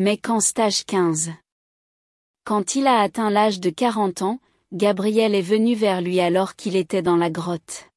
mais qu'en stage 15. Quand il a atteint l'âge de 40 ans, Gabriel est venu vers lui alors qu'il était dans la grotte.